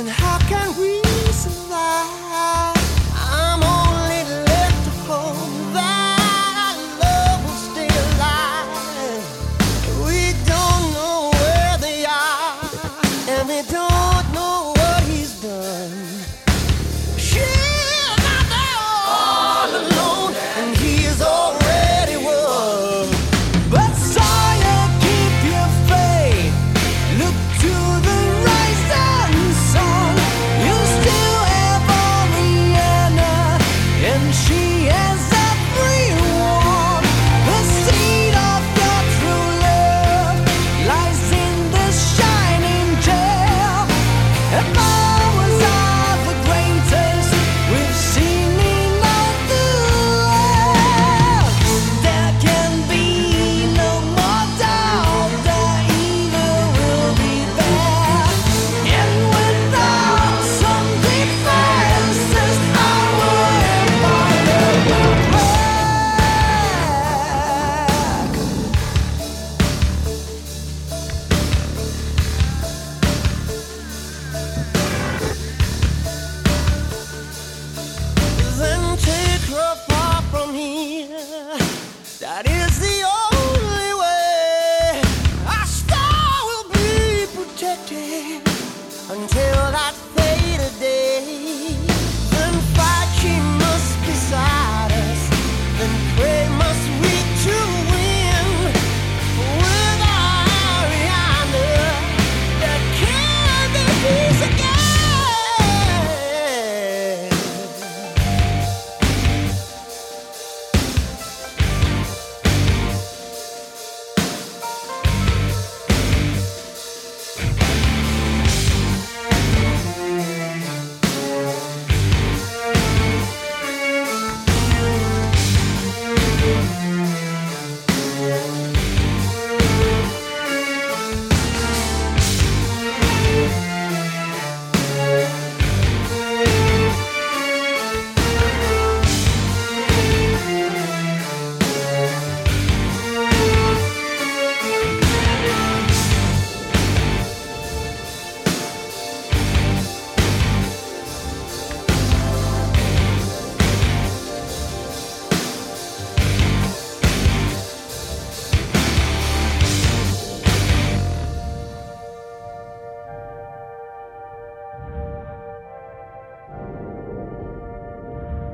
And how can we?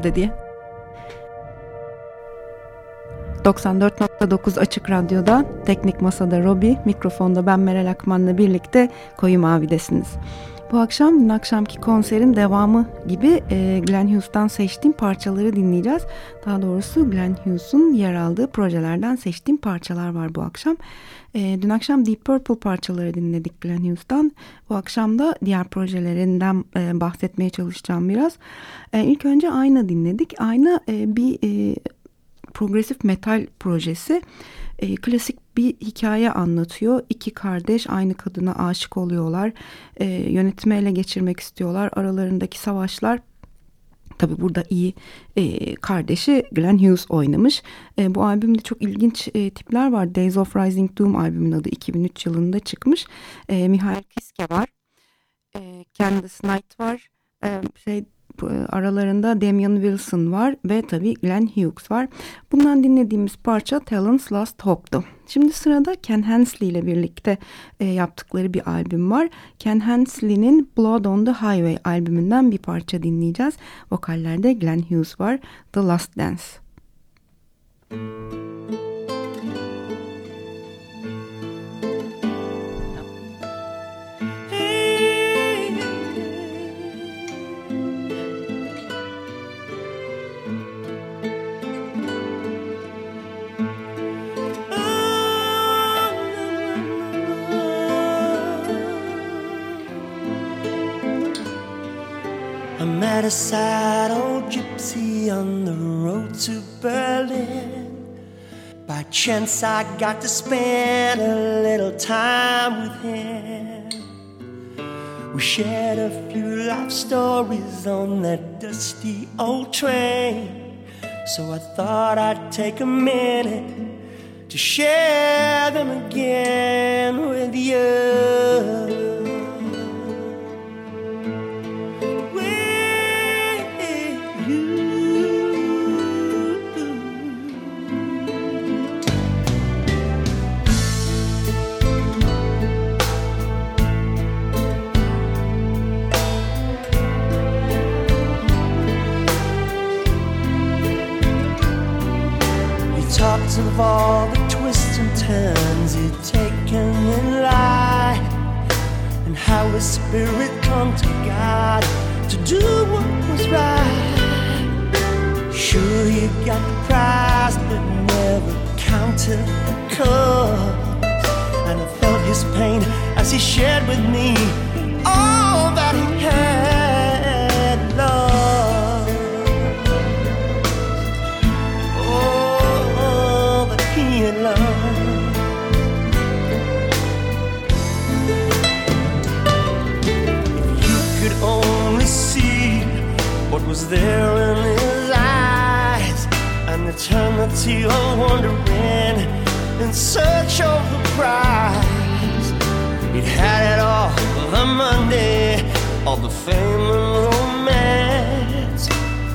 Nerede diye. 94.9 Açık Radyo'da Teknik Masa'da Robi, mikrofonda ben Meral Akman'la birlikte Koyu Mavi'desiniz. Bu akşam dün akşamki konserin devamı gibi e, Glenn Hughes'tan seçtiğim parçaları dinleyeceğiz. Daha doğrusu Glenn Hughes'un yer aldığı projelerden seçtiğim parçalar var bu akşam. E, dün akşam Deep Purple parçaları dinledik Glenn Hughes'tan. Bu akşam da diğer projelerinden e, bahsetmeye çalışacağım biraz. E, ilk önce Ayna dinledik. Ayna e, bir e, progresif metal projesi e, klasik bir hikaye anlatıyor. İki kardeş aynı kadına aşık oluyorlar. E, yönetimi ele geçirmek istiyorlar. Aralarındaki savaşlar Tabi burada iyi e, kardeşi Glenn Hughes oynamış. E, bu albümde çok ilginç e, tipler var. Days of Rising Doom albümün adı 2003 yılında çıkmış. E, Mihail Kiske var. E, Candice Knight var. E, şey aralarında Damian Wilson var ve tabii Glenn Hughes var. Bundan dinlediğimiz parça Talent's Last Hope'du. Şimdi sırada Ken Hensley ile birlikte e, yaptıkları bir albüm var. Ken Hensley'nin Blood on the Highway albümünden bir parça dinleyeceğiz. Vokallerde Glenn Hughes var. The Last Dance. Müzik met a sad old gypsy on the road to Berlin. By chance, I got to spend a little time with him. We shared a few life stories on that dusty old train. So I thought I'd take a minute to share them again with you. Of all the twists and turns he'd taken in life, and how his spirit clung to God to do what was right. Sure, he got the prize, but never counted the cost. And I felt his pain as he shared with me all that he had was there in his eyes An eternity of wondering In search of the prize. He'd had it all The money All the fame and romance.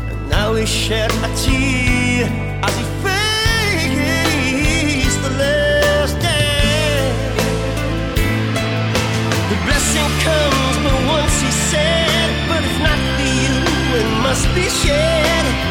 And now he shed a tear As he faced the last dance The blessing comes must be shared.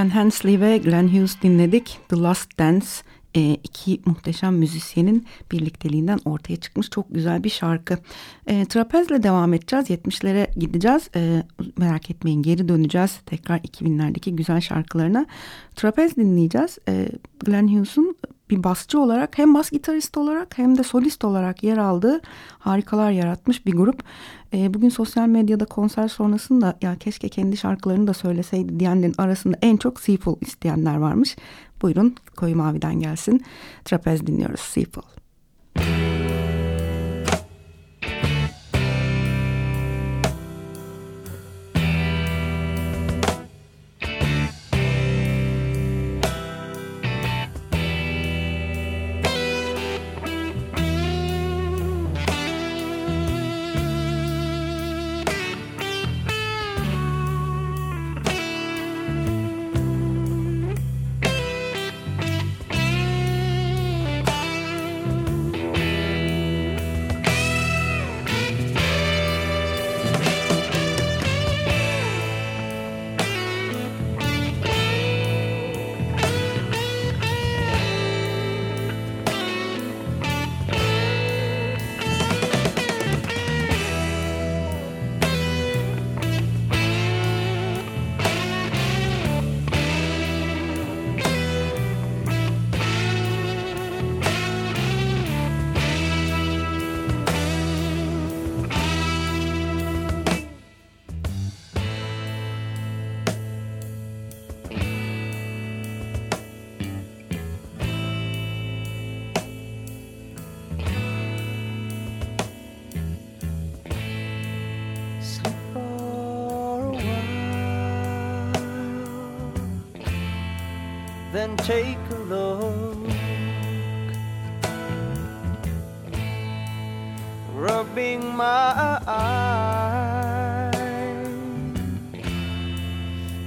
Ken Hensley ve Glenn Hughes dinledik. The Last Dance e, iki muhteşem müzisyenin birlikteliğinden ortaya çıkmış çok güzel bir şarkı. E, trapezle devam edeceğiz. 70'lere gideceğiz. E, merak etmeyin geri döneceğiz. Tekrar 2000'lerdeki güzel şarkılarına. Trapez dinleyeceğiz. E, Glenn Hughes'un bir basçı olarak hem bas gitarist olarak hem de solist olarak yer aldığı harikalar yaratmış bir grup. E, bugün sosyal medyada konser sonrasında ya keşke kendi şarkılarını da söyleseydi diyenlerin arasında en çok Seafool isteyenler varmış. Buyurun Koyu Mavi'den gelsin. Trapez dinliyoruz Seafool.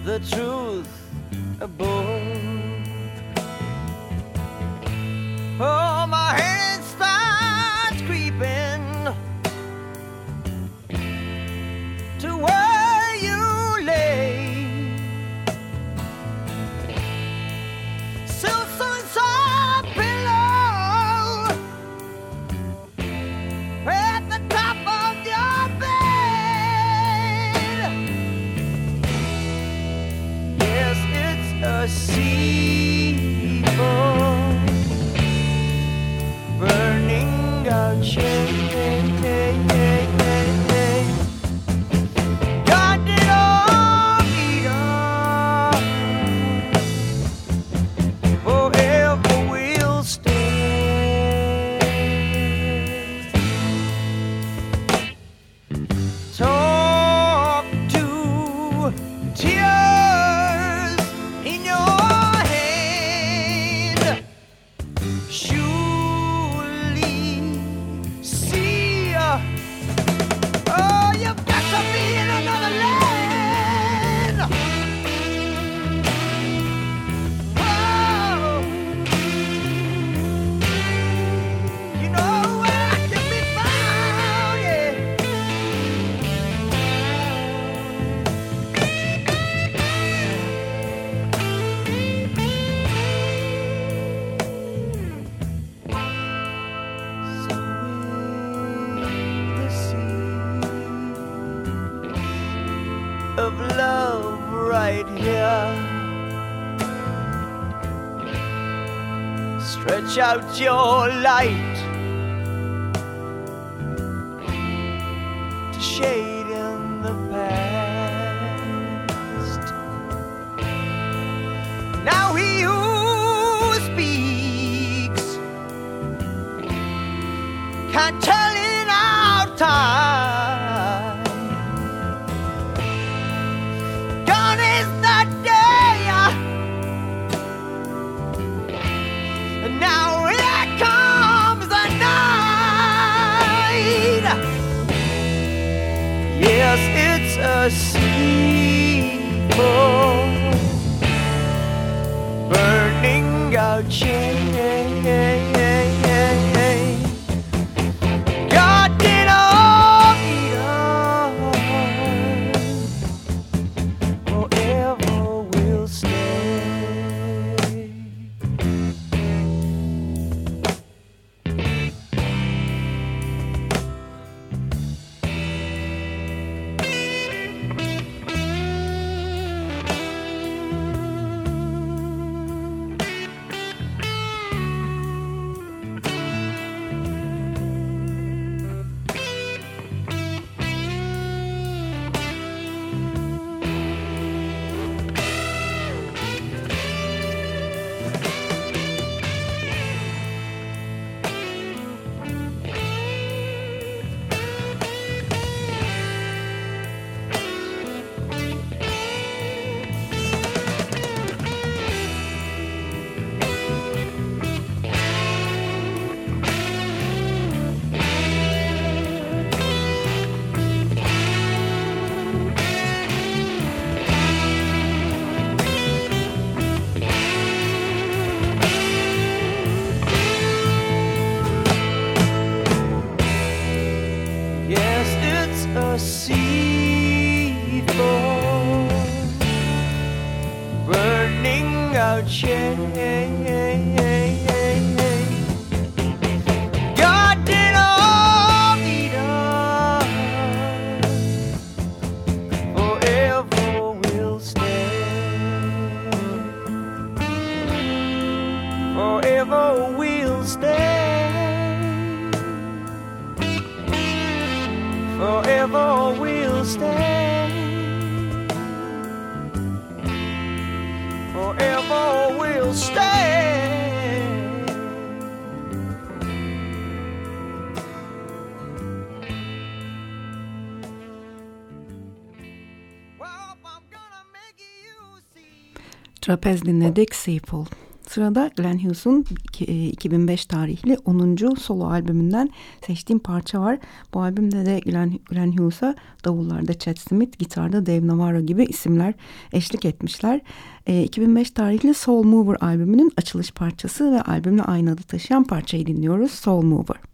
The truth Stretch out your light to shade in the past. Now he who speaks can't tell Trapez dinledik Seafall. Sırada Glenn Hughes'un iki- e, 2005 tarihli 10. solo albümünden seçtiğim parça var. Bu albümde de Glenn, Hughes'a davullarda Chad Smith, gitarda Dave Navarro gibi isimler eşlik etmişler. E, 2005 tarihli Soul Mover albümünün açılış parçası ve albümle aynı adı taşıyan parçayı dinliyoruz. Soul Mover.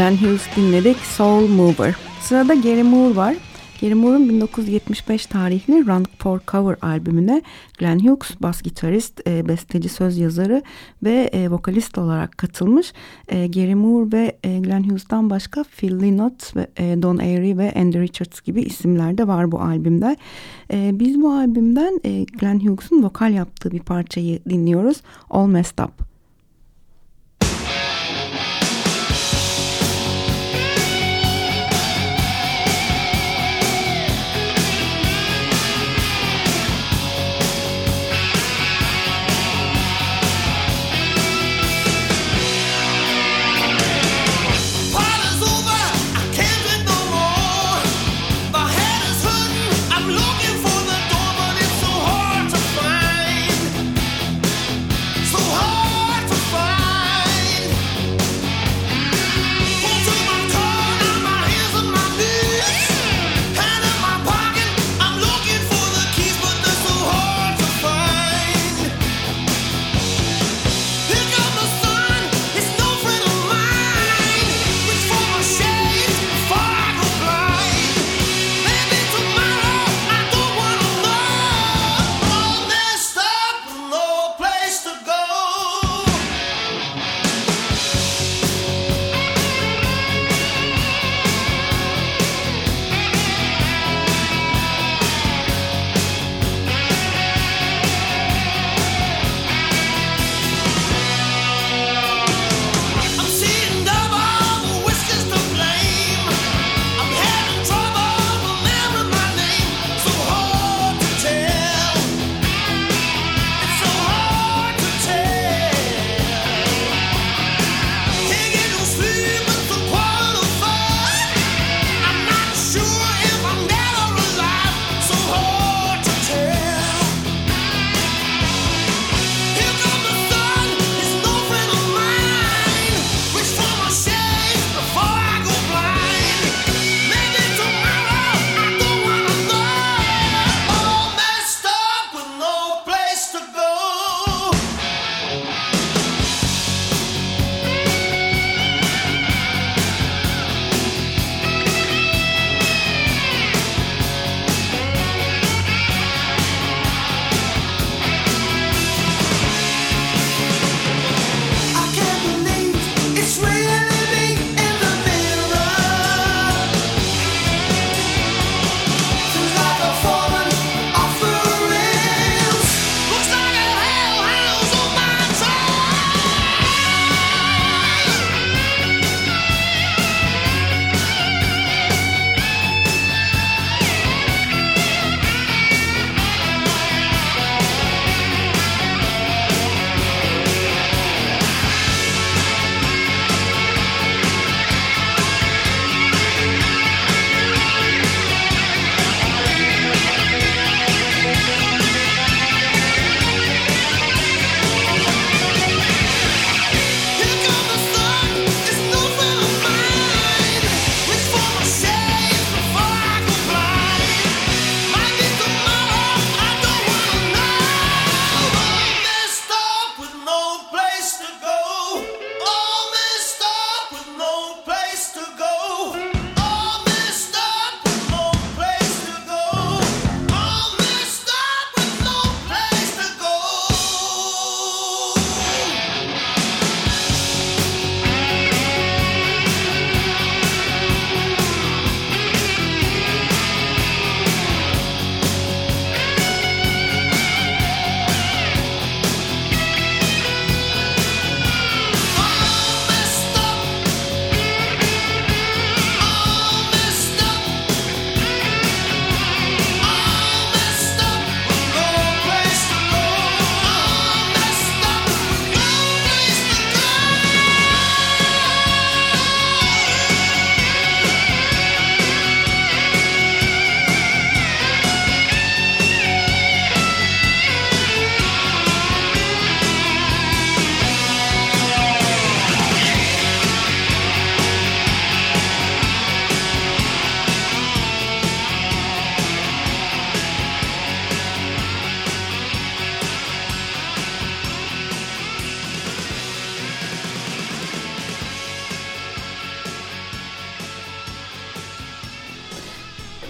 Glenn Hughes dinledik Soul Mover. Sırada Gary Moore var. Gary Moore'un 1975 tarihli Run for Cover albümüne Glenn Hughes bas gitarist, e, besteci, söz yazarı ve e, vokalist olarak katılmış. E, Gary Moore ve e, Glenn Hughes'tan başka Phil Lynott, Don Airey ve Andy Richards gibi isimler de var bu albümde. Biz bu albümden Glenn Hughes'un vokal yaptığı bir parçayı dinliyoruz. All Messed Up.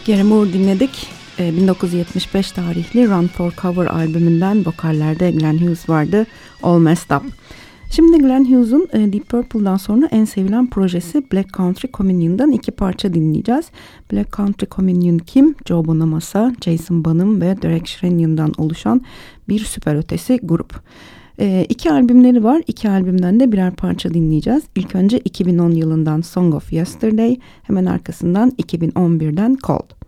Gary Moore dinledik. 1975 tarihli Run for Cover albümünden vokallerde Glenn Hughes vardı. All Messed Up. Şimdi Glenn Hughes'un e, Deep Purple'dan sonra en sevilen projesi Black Country Communion'dan iki parça dinleyeceğiz. Black Country Communion kim? Joe Bonamassa, Jason Bonham ve Derek Sherinian'dan oluşan bir süper ötesi grup. E, iki albümleri var. İki albümden de birer parça dinleyeceğiz. İlk önce 2010 yılından Song of Yesterday, hemen arkasından 2011'den Cold.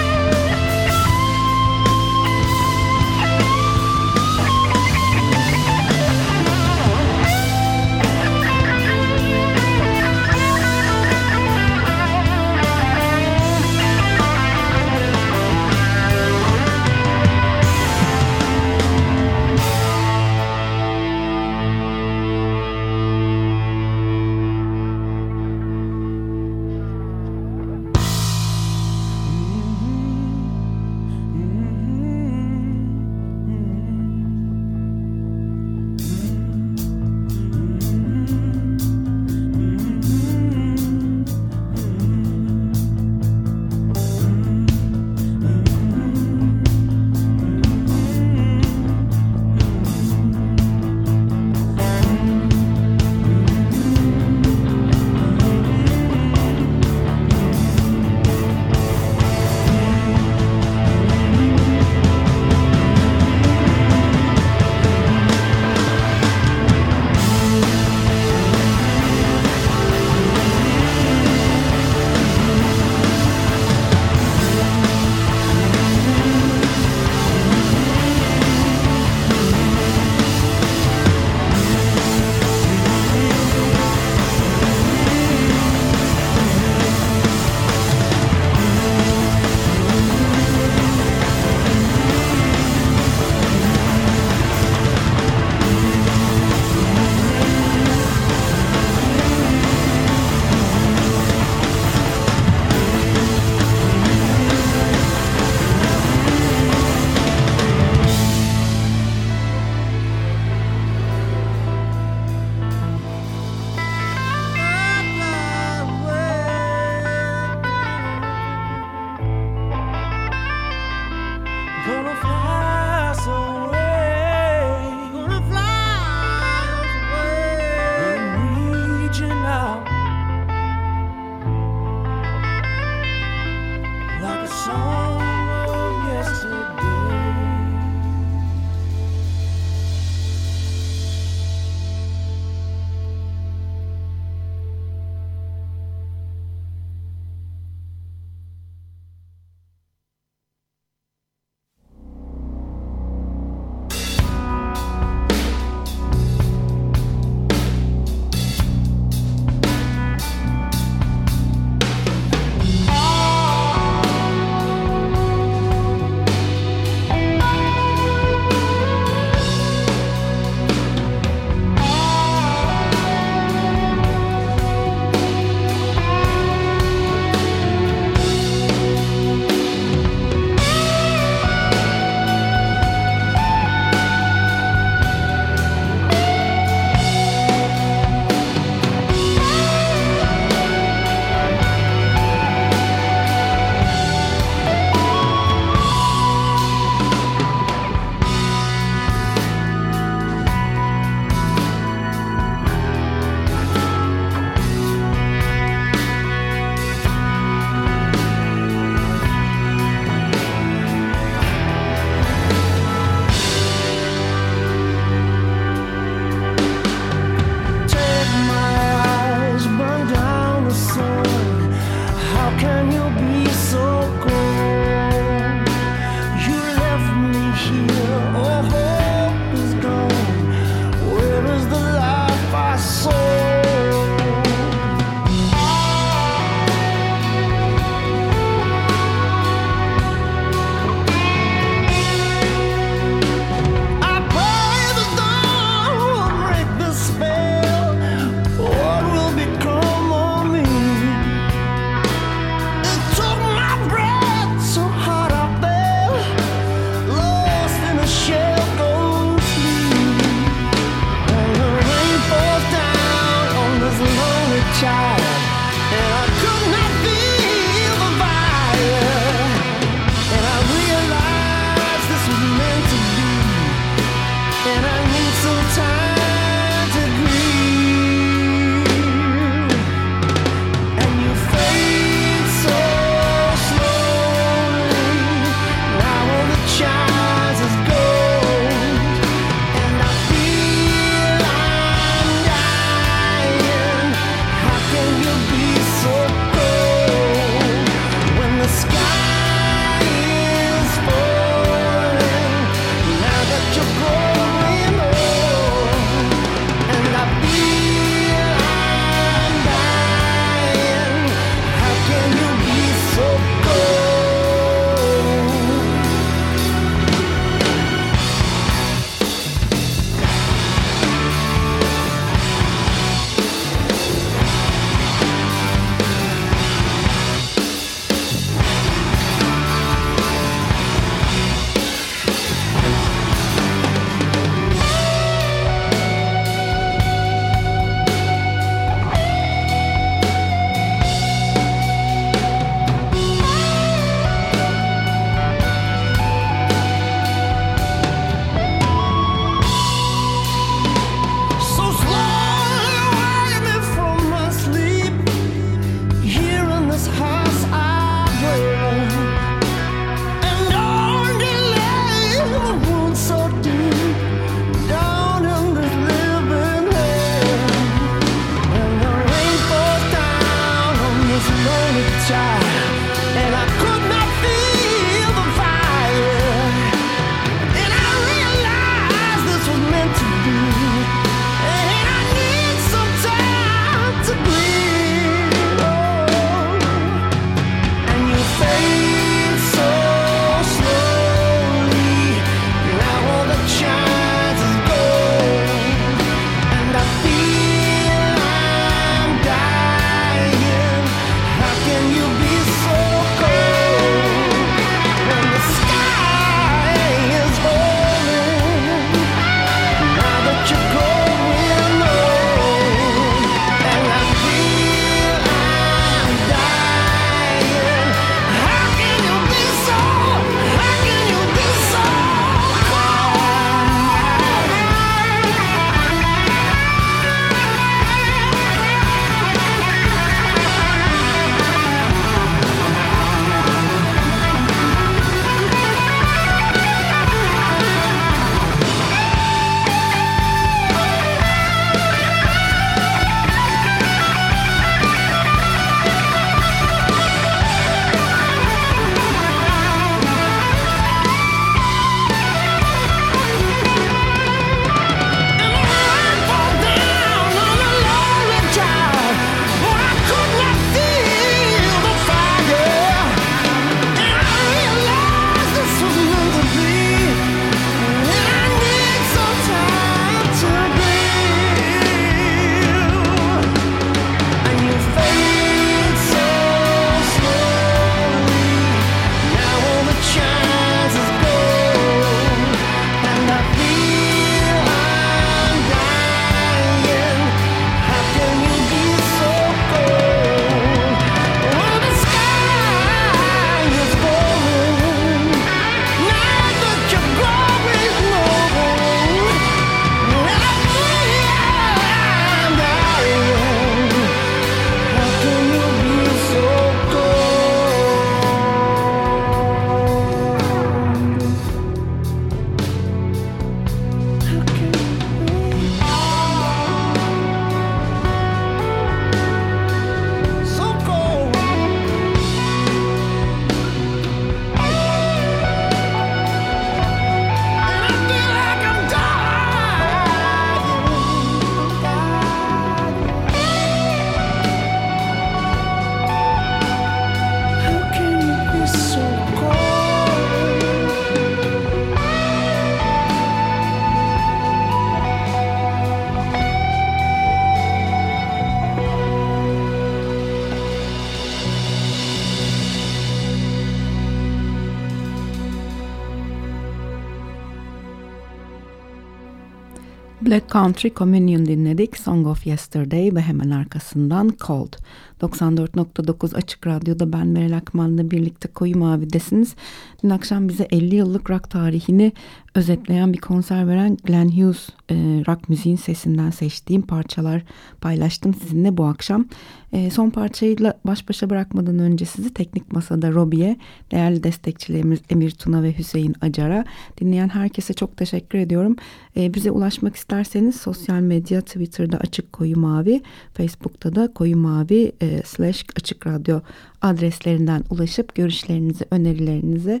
Country Communion dinledik. Song of Yesterday ve hemen arkasından Cold. 94.9 Açık Radyo'da ben Meral Akman'la birlikte Koyu Mavi'desiniz. Dün akşam bize 50 yıllık rock tarihini özetleyen bir konser veren Glenn Hughes e, rock müziğin sesinden seçtiğim parçalar paylaştım sizinle bu akşam. E, son parçayla baş başa bırakmadan önce sizi Teknik Masa'da Robi'ye, değerli destekçilerimiz Emir Tuna ve Hüseyin Acar'a, dinleyen herkese çok teşekkür ediyorum. E, bize ulaşmak isterseniz sosyal medya Twitter'da Açık Koyu Mavi, Facebook'ta da Koyu Mavi e, slash Açık Radyo adreslerinden ulaşıp görüşlerinizi, önerilerinizi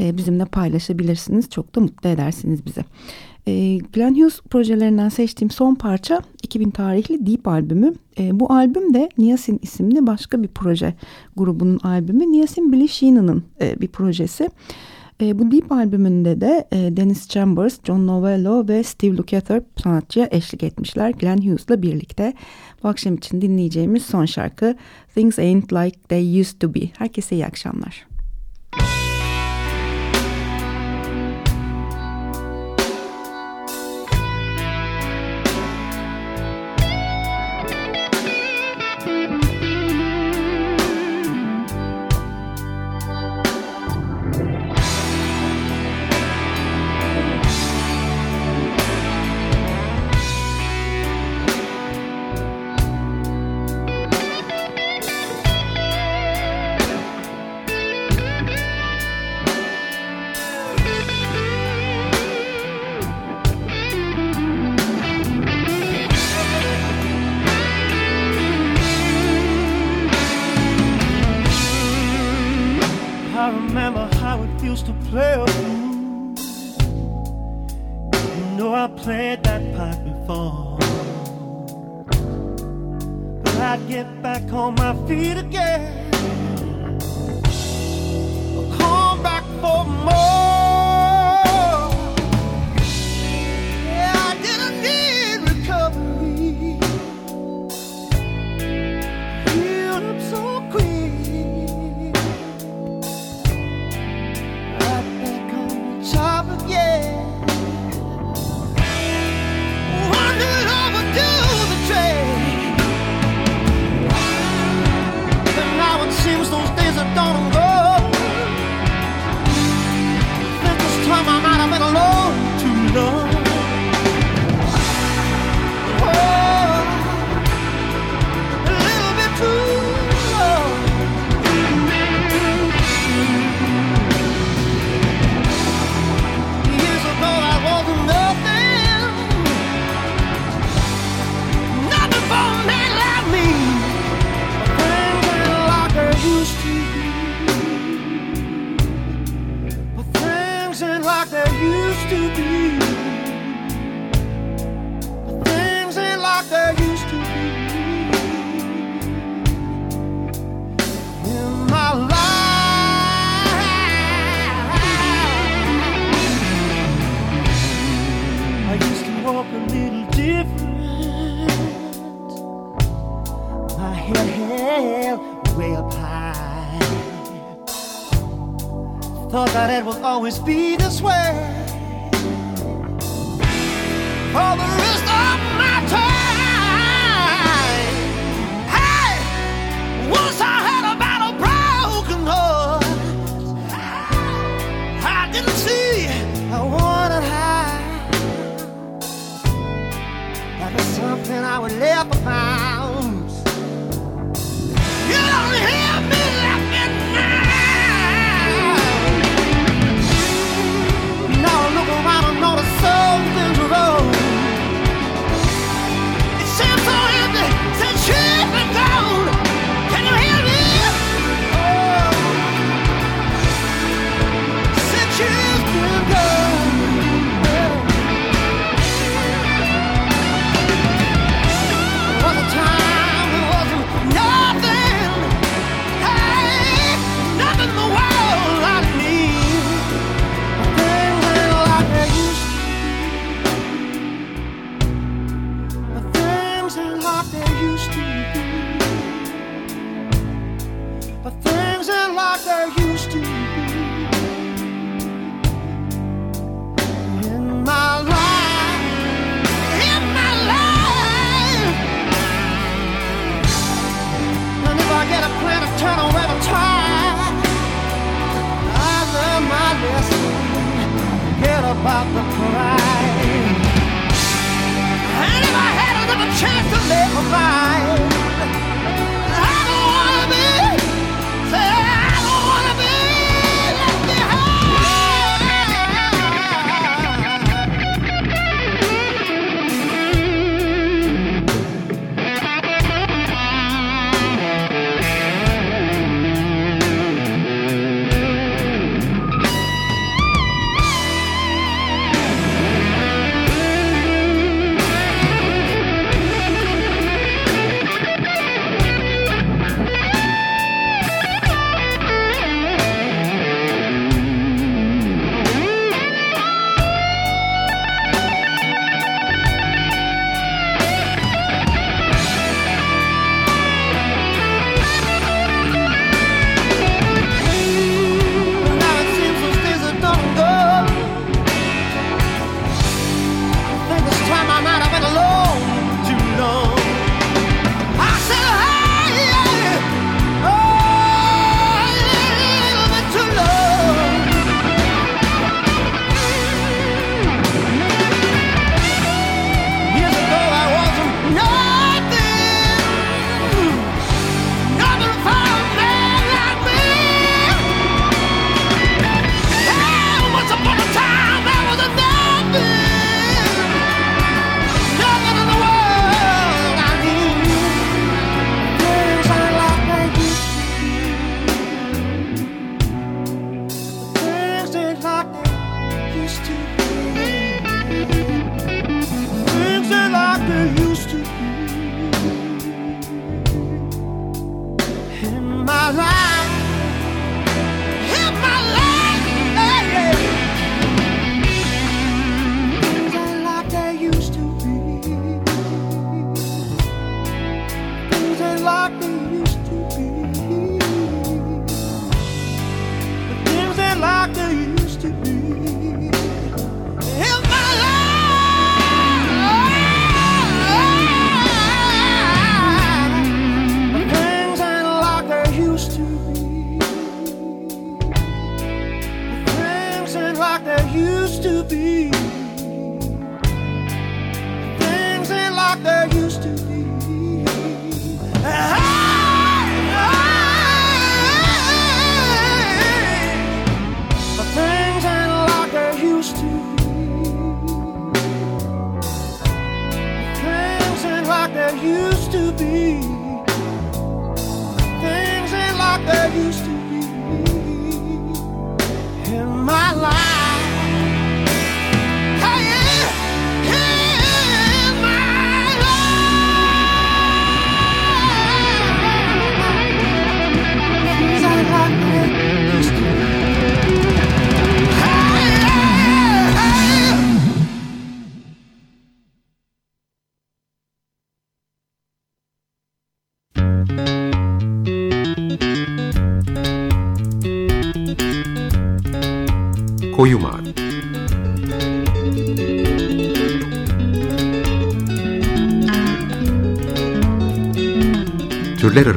e, bizimle paylaşabilirsiniz. Çok da mutlu edersiniz bizi. E, Glenn Hughes projelerinden seçtiğim son parça 2000 tarihli Deep albümü. E, bu albüm de Niacin isimli başka bir proje grubunun albümü. Niacin Billy Sheenan'ın e, bir projesi. E, bu Deep albümünde de e, Dennis Chambers, John Novello ve Steve Lukather sanatçıya eşlik etmişler Glenn Hughes'la birlikte. Bu akşam için dinleyeceğimiz son şarkı Things Ain't Like They Used To Be. Herkese iyi akşamlar. played that part before. But I'd get back on my feet again. I'll come back for more. Always be this way. For the rest of